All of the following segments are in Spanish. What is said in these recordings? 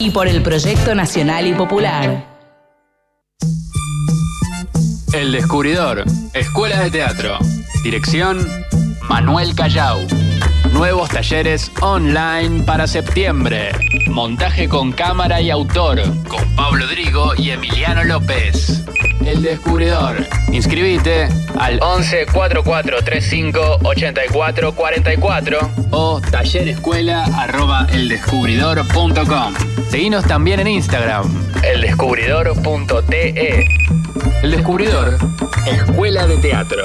y por el Proyecto Nacional y Popular. El Descubridor, Escuela de Teatro. Dirección, Manuel Callao. Nuevos talleres online para septiembre. Montaje con cámara y autor, con Pablo Drigo y Emiliano López. El Descubridor. Inscribite al 11 44 35 84 44 o tallerescuela arroba eldescubridor.com. Seguinos también en Instagram, eldescubridor.te. El Descubridor, Escuela de Teatro.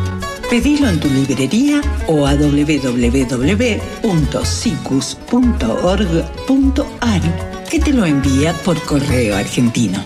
Pedilo en tu librería o a www.sicus.org.ar que te lo envía por correo argentino.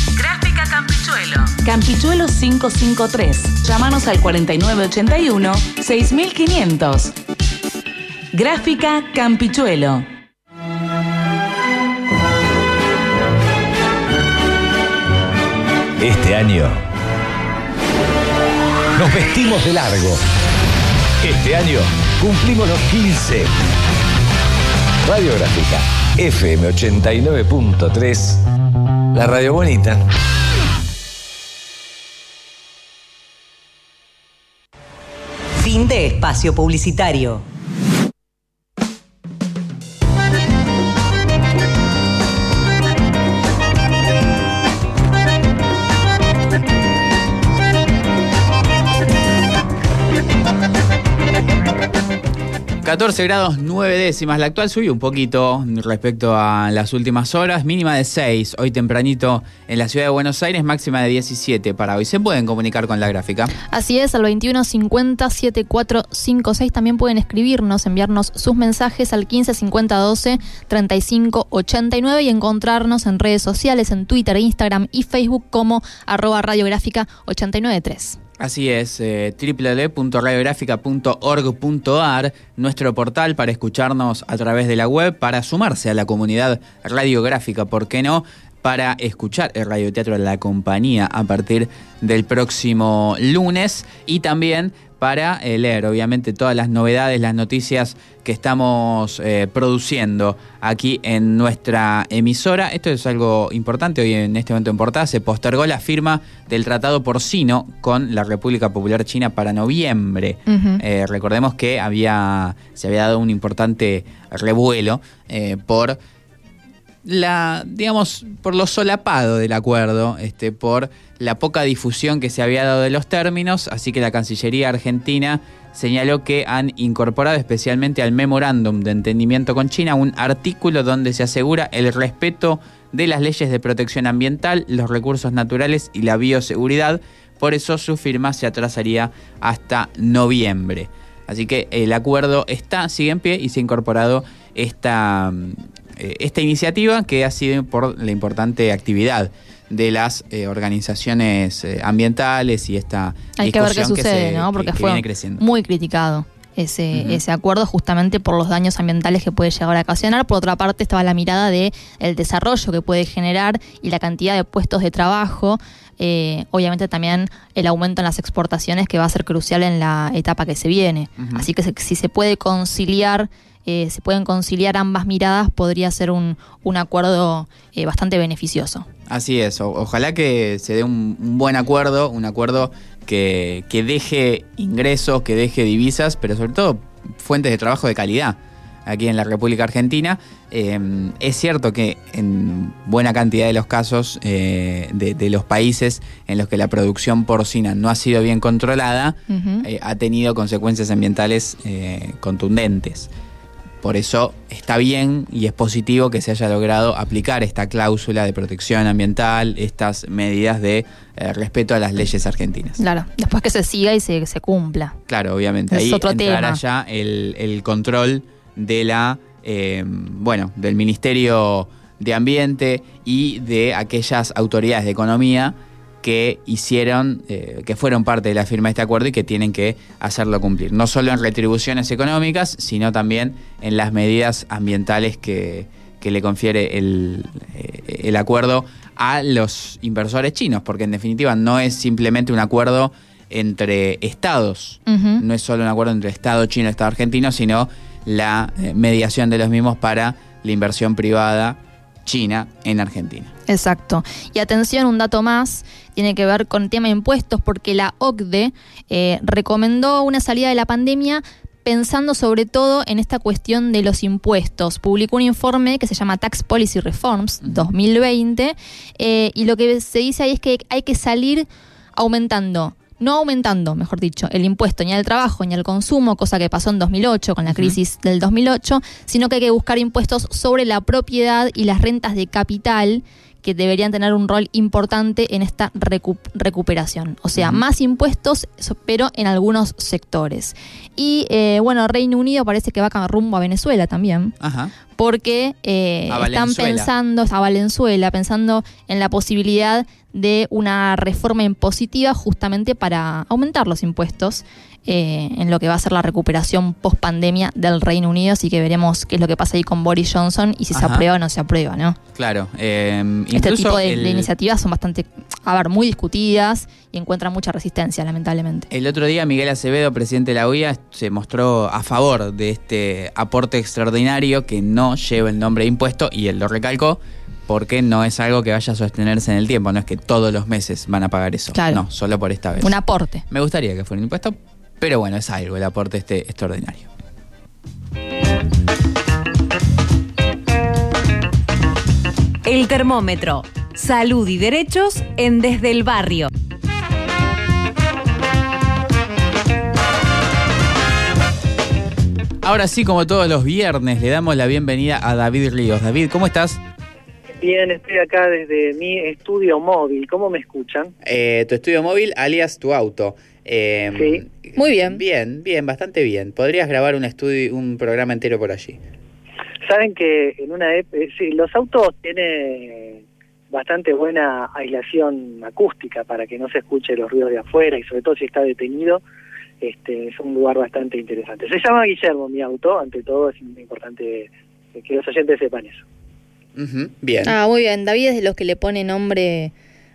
Campichuelo 553. Llámanos al 4981-6500. Gráfica Campichuelo. Este año nos vestimos de largo. Este año cumplimos los 15. Radiográfica FM 89.3. La radio bonita. Fin de espacio publicitario. ...14 grados 9 décimas. La actual subió un poquito respecto a las últimas horas. Mínima de 6. Hoy tempranito en la ciudad de Buenos Aires. Máxima de 17 para hoy. ¿Se pueden comunicar con la gráfica? Así es, al 2150 7456 también pueden escribirnos, enviarnos sus mensajes al 1550 12 35 89 y encontrarnos en redes sociales, en Twitter, Instagram y Facebook como arroba radiográfica 893. Así es, eh, www.radiográfica.org.ar, nuestro portal para escucharnos a través de la web, para sumarse a la comunidad radiográfica, ¿por qué no? Para escuchar el radioteatro de la compañía a partir del próximo lunes y también para eh, leer, obviamente, todas las novedades, las noticias que estamos eh, produciendo aquí en nuestra emisora. Esto es algo importante, hoy en este momento en portada se postergó la firma del Tratado Porcino con la República Popular China para noviembre. Eh, recordemos que había, se había dado un importante revuelo por la, digamos, por lo solapado del acuerdo, este, por la poca difusión que se había dado de los términos, así que la Cancillería Argentina señaló que han incorporado especialmente al memorándum de entendimiento con China un artículo donde se asegura el respeto de las leyes de protección ambiental, los recursos naturales y la bioseguridad. Por eso su firma se atrasaría hasta noviembre. Así que el acuerdo está, sigue en pie y se ha incorporado esta, eh, esta iniciativa que ha sido por la importante actividad de las eh, organizaciones eh, ambientales y esta hay que ver qué sucede, ¿no? Porque fue muy criticado ese, ese acuerdo justamente por los daños ambientales que puede llegar a ocasionar. Por otra parte estaba la mirada de el desarrollo que puede generar y la cantidad de puestos de trabajo. obviamente también el aumento en las exportaciones que va a ser crucial en la etapa que se viene. Así que si se puede conciliar eh, se pueden conciliar ambas miradas, podría ser un, un acuerdo eh, bastante beneficioso. Así es, ojalá que se dé un, buen acuerdo, un acuerdo que, que deje ingresos, que deje divisas, pero sobre todo fuentes de trabajo de calidad. aquí en la República Argentina. Em, es cierto que en buena cantidad de los casos eh, de, los países en los que la producción porcina no ha sido bien controlada, eh, ha tenido consecuencias ambientales eh, contundentes. Por eso está bien y es positivo que se haya logrado aplicar esta cláusula de protección ambiental, estas medidas de respeto a las leyes argentinas. Claro, después que se siga y se, se cumpla. Claro, obviamente. Ahí otro entrará ya el, el control de la, eh, bueno, del Ministerio de Ambiente y de aquellas autoridades de economía que hicieron, eh, que fueron parte de la firma de este acuerdo y que tienen que hacerlo cumplir. No solo en retribuciones económicas, sino también en las medidas ambientales que, le confiere el, eh, el, acuerdo a los inversores chinos, porque en definitiva no es simplemente un acuerdo entre estados, no es solo un acuerdo entre Estado chino y Estado argentino, sino la eh, mediación de los mismos para la inversión privada china en Argentina. Exacto. Y atención, un dato más, tiene que ver con el tema de impuestos, porque la OCDE eh, recomendó una salida de la pandemia pensando sobre todo en esta cuestión de los impuestos. Publicó un informe que se llama Tax Policy Reforms 2020 eh, y lo que se dice ahí es que hay que salir aumentando no aumentando, mejor dicho, el impuesto ni al trabajo ni al consumo, cosa que pasó en 2008 con la crisis del 2008, sino que hay que buscar impuestos sobre la propiedad y las rentas de capital que deberían tener un rol importante en esta recuperación. O sea, más impuestos, pero en algunos sectores. Y eh, bueno, Reino Unido parece que va rumbo a Venezuela también. Porque eh, están pensando, a Valenzuela, pensando en la posibilidad de una reforma impositiva justamente para aumentar los impuestos eh, en lo que va a ser la recuperación post pandemia del Reino Unido, así que veremos qué es lo que pasa ahí con Boris Johnson y si se aprueba o no se aprueba, ¿no? Claro. Eh, este tipo de, iniciativas son bastante, a ver, muy discutidas y encuentran mucha resistencia, lamentablemente. El otro día Miguel Acevedo, presidente de la UIA, se mostró a favor de este aporte extraordinario que no lleva el nombre de impuesto y él lo recalcó porque no es algo que vaya a sostenerse en el tiempo, no es que todos los meses van a pagar eso. No, solo por esta vez. Un aporte. Me gustaría que fuera un impuesto, pero bueno, es algo el aporte este extraordinario. El termómetro. Salud y derechos en Desde el Barrio. Ahora sí, como todos los viernes, le damos la bienvenida a David Ríos. David, ¿cómo estás? Bien, estoy acá desde mi estudio móvil. ¿Cómo me escuchan? Eh, tu estudio móvil, alias tu auto. Em, sí. Muy bien. Bien, bien, bastante bien. Podrías grabar un estudio, un programa entero por allí. Saben que en una eh, sí, los autos tienen bastante buena aislación acústica para que no se escuche los ruidos de afuera y sobre todo si está detenido, este es un lugar bastante interesante. Se llama Guillermo mi auto, ante todo es importante que los oyentes sepan eso. Bien. Ah, muy bien. David es de los que le pone nombre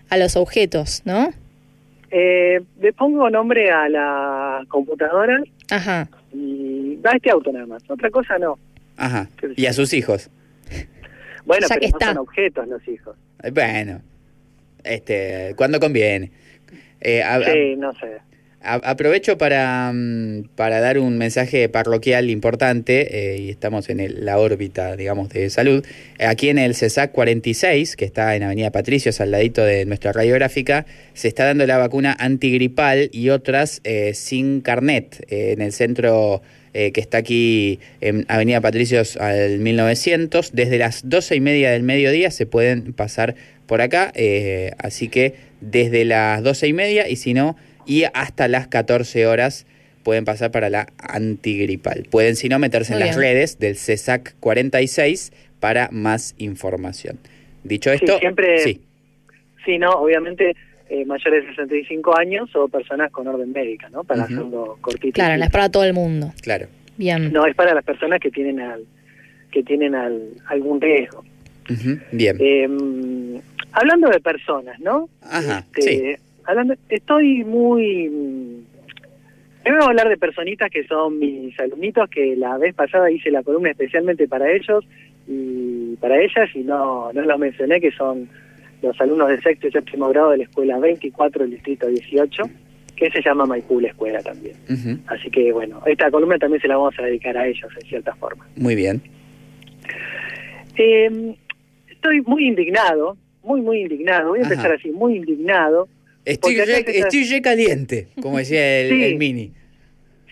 a los objetos, ¿no? Eh, le pongo nombre a la computadora Ajá. y da este auto nada más. Otra cosa no. Ajá. ¿Y a sus hijos? Bueno, pero no son objetos los hijos. Eh, bueno, este, cuando conviene. Eh, sí, no sé aprovecho para, mm, para, dar un mensaje parroquial importante, eh, y estamos en la órbita, digamos, de salud. Aquí en el CESAC 46, que está en Avenida Patricios, al ladito de nuestra radiográfica, se está dando la vacuna antigripal y otras eh, sin carnet eh, en el centro que está aquí en Avenida Patricios al 1900. Desde las doce y media del mediodía se pueden pasar por acá, así que desde las doce y media, y si no y hasta las 14 horas pueden pasar para la antigripal. Pueden, si no, meterse en las redes del CESAC 46 para más información. Dicho esto, sí, siempre, sí. sí no, obviamente eh, mayores de 65 años o personas con orden médica, ¿no? Para hacerlo cortito. Claro, no es para todo el mundo. Claro. Bien. No, es para las personas que tienen al, que tienen al, algún riesgo. Bien. Em, hablando de personas, ¿no? Ajá, este, sí estoy muy... Me voy a hablar de personitas que son mis alumnitos, que la vez pasada hice la columna especialmente para ellos y para ellas, y no, no los mencioné, que son los alumnos de sexto y séptimo grado de la escuela 24 del distrito 18. que se llama Maipú la Escuela también. Así que bueno, esta columna también se la vamos a dedicar a ellos en cierta forma. Muy bien. Eh, estoy muy indignado, muy, muy indignado, voy a empezar así, muy indignado. Estoy, re, caliente, como decía el, Mini.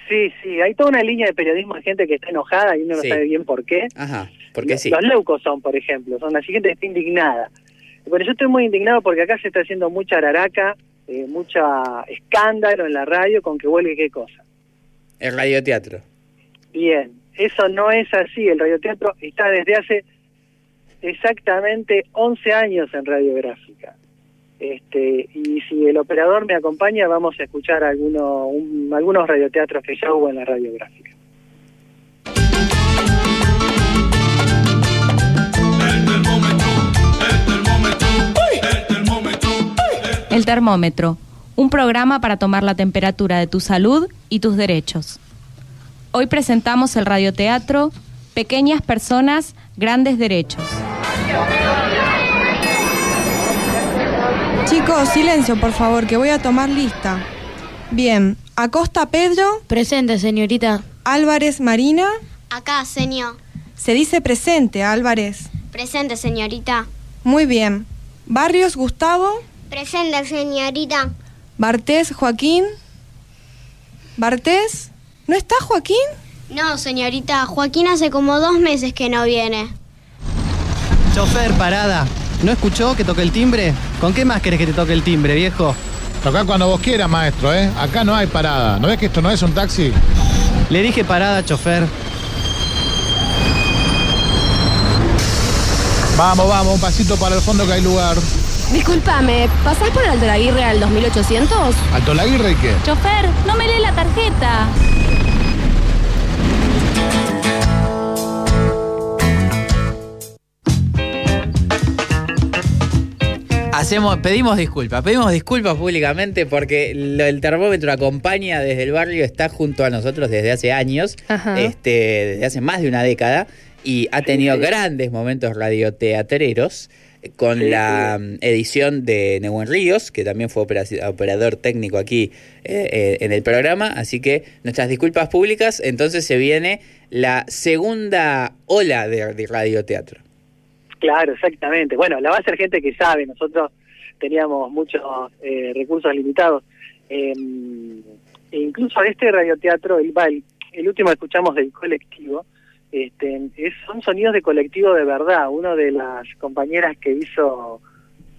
Sí, sí, hay toda una línea de periodismo de gente que está enojada y uno no sabe bien por qué. Ajá, porque sí. Los leucos son, por ejemplo, son la gente que está indignada. Bueno, yo estoy muy indignado porque acá se está haciendo mucha araraca, eh, mucha escándalo en la radio con que vuelve qué cosa. El radioteatro. Bien, eso no es así. El radioteatro está desde hace exactamente 11 años en radiográfica. Este, y si el operador me acompaña, vamos a escuchar alguno, algunos radioteatros que ya hubo en la radiográfica. El termómetro, un programa para tomar la temperatura de tu salud y tus derechos. Hoy presentamos el radioteatro Pequeñas Personas, Grandes Derechos. Chicos, silencio, por favor, que voy a tomar lista. Bien, Acosta Pedro. Presente, señorita. Álvarez Marina. Acá, señor. Se dice presente, Álvarez. Presente, señorita. Muy bien. Barrios Gustavo. Presente, señorita. Bartés Joaquín. ¿Bartés? ¿No está Joaquín? No, señorita. Joaquín hace como dos meses que no viene. Chofer, parada. ¿No escuchó que toque el timbre? ¿Con qué más querés que te toque el timbre, viejo? Toca cuando vos quieras, maestro, ¿eh? Acá no hay parada. ¿No ves que esto no es un taxi? Le dije parada, chofer. Vamos, vamos, un pasito para el fondo que hay lugar. Disculpame, ¿pasás por Alto Laguirre al 2800? ¿Alto Laguirre y qué? Chofer, no me lee la tarjeta. Hacemos, pedimos disculpas, pedimos disculpas públicamente porque el termómetro acompaña desde el barrio, está junto a nosotros desde hace años, este, desde hace más de una década, y ha tenido grandes momentos radioteatreros con la mm, edición de Neuwen Ríos, que también fue operador técnico aquí eh, eh, en el programa. Así que nuestras disculpas públicas. Entonces se viene la segunda ola de radioteatro. Claro, exactamente. Bueno, la va a ser gente que sabe. Nosotros teníamos muchos eh, recursos limitados. Em, e incluso este radioteatro, el, el, el último que escuchamos del colectivo, este, es, son sonidos de colectivo de verdad. Una de las compañeras que hizo,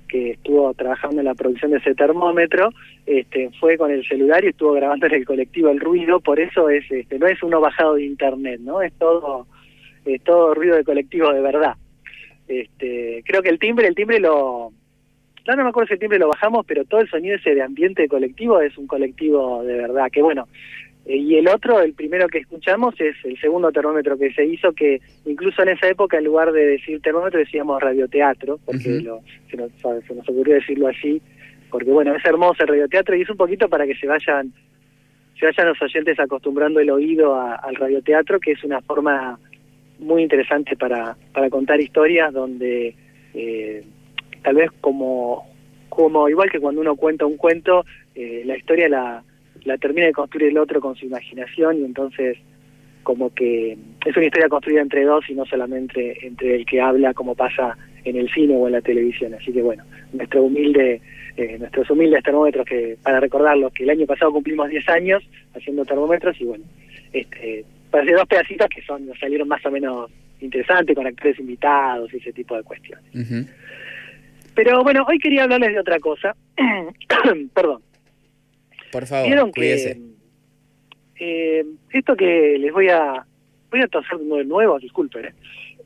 que estuvo trabajando en la producción de ese termómetro, este, fue con el celular y estuvo grabando en el colectivo el ruido. Por eso es, este, no es uno bajado de internet, no es todo, es todo ruido de colectivo de verdad. Este, creo que el timbre, el timbre lo... No, no me acuerdo si el timbre lo bajamos, pero todo el sonido ese de ambiente colectivo es un colectivo de verdad, que bueno. Eh, y el otro, el primero que escuchamos, es el segundo termómetro que se hizo, que incluso en esa época, en lugar de decir termómetro, decíamos radioteatro, porque lo, se, nos, se nos ocurrió decirlo así, porque bueno, es hermoso el radioteatro y es un poquito para que se vayan se vayan los oyentes acostumbrando el oído al radioteatro, que es una forma muy interesante para, para contar historias donde eh, tal vez como, como igual que cuando uno cuenta un cuento, eh, la historia la, la termina de construir el otro con su imaginación y entonces como que es una historia construida entre dos y no solamente entre el que habla como pasa en el cine o en la televisión. Así que bueno, nuestro humilde, eh, nuestros humildes termómetros que para recordarlos que el año pasado cumplimos 10 años haciendo termómetros y bueno, este, parece dos pedacitos que son salieron más o menos interesantes con actores invitados y ese tipo de cuestiones. Pero bueno, hoy quería hablarles de otra cosa. Perdón. Por favor, cuídese. Eh, esto que les voy a voy a toser de nuevo, disculpen. ¿eh?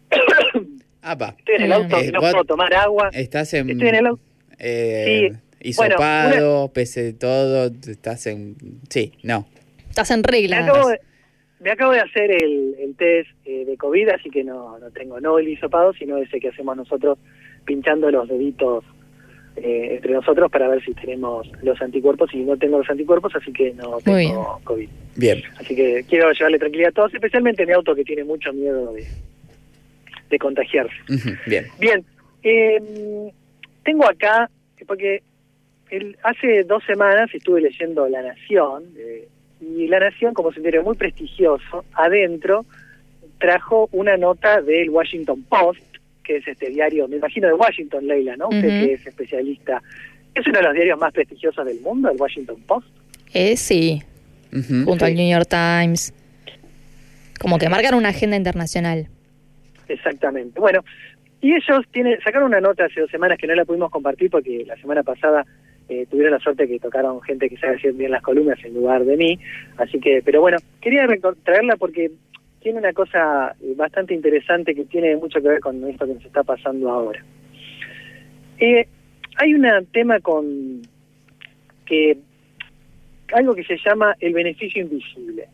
Estoy en el auto, eh, no puedo tomar agua. Estás en, Estoy en el auto. Eh, sí. Hisopado, pese de todo, estás en... Sí, no. Estás en regla me acabo de hacer el, el test eh, de COVID, así que no, no tengo no el hisopado, sino ese que hacemos nosotros pinchando los deditos eh, entre nosotros para ver si tenemos los anticuerpos y no tengo los anticuerpos, así que no tengo COVID. Bien. Así que quiero llevarle tranquilidad a todos, especialmente mi auto que tiene mucho miedo de, de contagiarse. bien. Bien. Eh, tengo acá, porque hace dos semanas estuve leyendo La Nación, eh, y La Nación, como se dice, muy prestigioso, adentro trajo una nota del Washington Post, que es este diario, me imagino de Washington, Leila, ¿no? Usted que es especialista. ¿Es uno de los diarios más prestigiosos del mundo, el Washington Post? Eh, sí, junto al New York Times. Como que marcan una agenda internacional. Exactamente. Bueno, y ellos tienen, sacaron una nota hace dos semanas que no la pudimos compartir porque la semana pasada eh, tuvieron la suerte que tocaron gente que sabe hacer bien las columnas en lugar de mí. Así que, pero bueno, quería traerla porque tiene una cosa eh, bastante interesante que tiene mucho que ver con esto que nos está pasando ahora. Eh, hay un tema con que algo que se llama el beneficio invisible.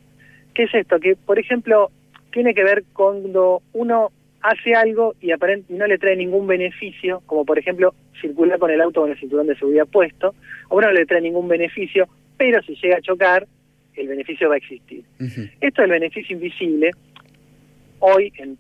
¿Qué es esto? Que, por ejemplo, tiene que ver cuando uno hace algo y aparentemente no le trae ningún beneficio, como por ejemplo circular con el auto con el cinturón de seguridad puesto, a uno no le trae ningún beneficio, pero si llega a chocar, el beneficio va a existir. Esto del beneficio invisible, hoy en